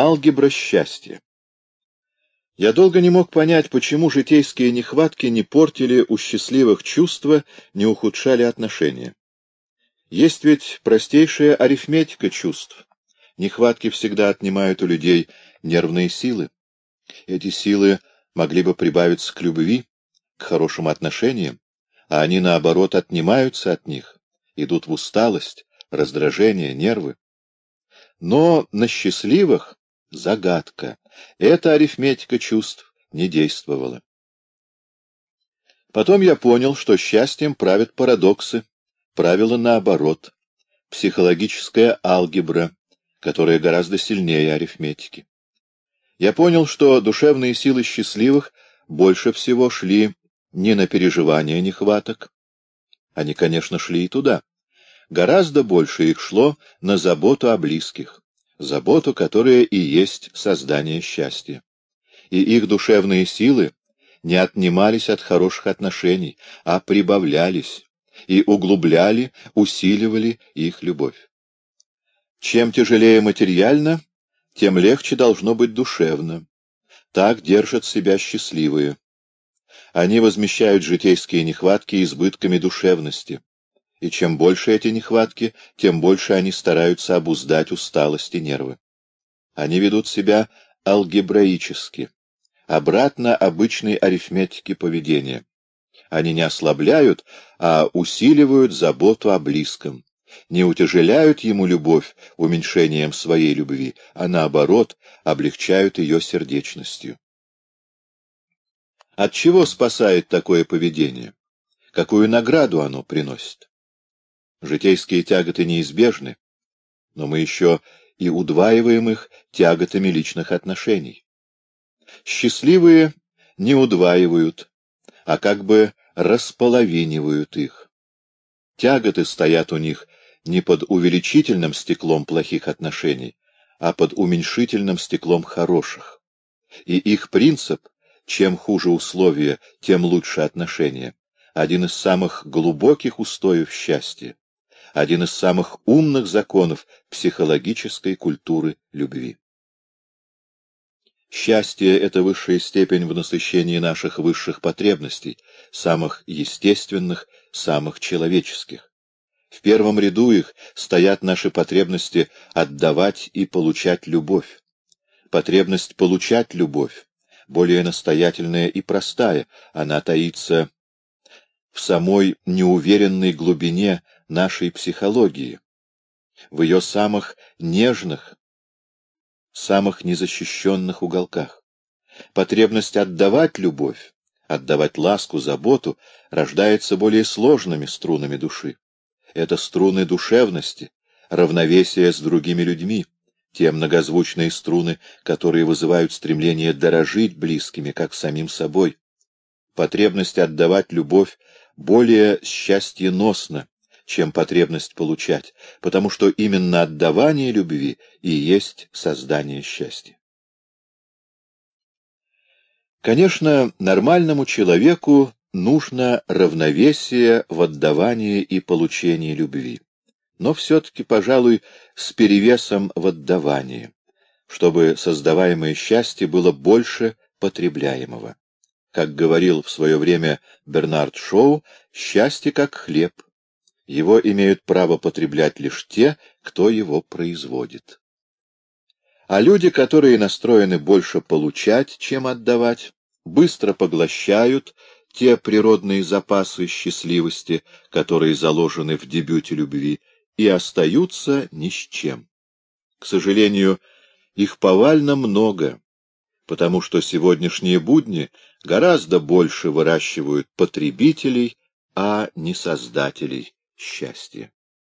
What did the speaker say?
Алгебра счастья. Я долго не мог понять, почему житейские нехватки не портили у счастливых чувства, не ухудшали отношения. Есть ведь простейшая арифметика чувств. Нехватки всегда отнимают у людей нервные силы. Эти силы могли бы прибавиться к любви, к хорошим отношениям, а они, наоборот, отнимаются от них, идут в усталость, раздражение, нервы. Но на счастливых — загадка. Эта арифметика чувств не действовала. Потом я понял, что счастьем правят парадоксы, правила наоборот, психологическая алгебра, которая гораздо сильнее арифметики. Я понял, что душевные силы счастливых больше всего шли не на переживание нехваток. Они, конечно, шли и туда. Гораздо больше их шло на заботу о близких, заботу, которая и есть создание счастья. И их душевные силы не отнимались от хороших отношений, а прибавлялись, и углубляли, усиливали их любовь. Чем тяжелее материально, тем легче должно быть душевно. Так держат себя счастливые. Они возмещают житейские нехватки избытками душевности. И чем больше эти нехватки, тем больше они стараются обуздать усталость и нервы. Они ведут себя алгебраически, обратно обычной арифметике поведения. Они не ослабляют, а усиливают заботу о близком, не утяжеляют ему любовь уменьшением своей любви, а наоборот, облегчают ее сердечностью. От чего спасает такое поведение? Какую награду оно приносит? Житейские тяготы неизбежны, но мы еще и удваиваем их тяготами личных отношений. Счастливые не удваивают, а как бы располовинивают их. Тяготы стоят у них не под увеличительным стеклом плохих отношений, а под уменьшительным стеклом хороших. И их принцип — чем хуже условия, тем лучше отношения — один из самых глубоких устоев счастья, один из самых умных законов психологической культуры любви. Счастье — это высшая степень в насыщении наших высших потребностей, самых естественных, самых человеческих. В первом ряду их стоят наши потребности отдавать и получать любовь. Потребность получать любовь, более настоятельная и простая, она таится в самой неуверенной глубине нашей психологии, в ее самых нежных, самых незащищенных уголках. Потребность отдавать любовь, отдавать ласку, заботу рождается более сложными струнами души. Это струны душевности, равновесия с другими людьми, те многозвучные струны, которые вызывают стремление дорожить близкими, как самим собой. Потребность отдавать любовь более счастьеносна, чем потребность получать, потому что именно отдавание любви и есть создание счастья. Конечно, нормальному человеку нужно равновесие в отдавании и получении любви, но все-таки, пожалуй, с перевесом в отдавании, чтобы создаваемое счастье было больше потребляемого. Как говорил в свое время Бернард Шоу, счастье как хлеб, его имеют право потреблять лишь те, кто его производит. А люди, которые настроены больше получать, чем отдавать, быстро поглощают те природные запасы счастливости, которые заложены в дебюте любви, и остаются ни с чем. К сожалению, их повально много, потому что сегодняшние будни гораздо больше выращивают потребителей, а не создателей счастья.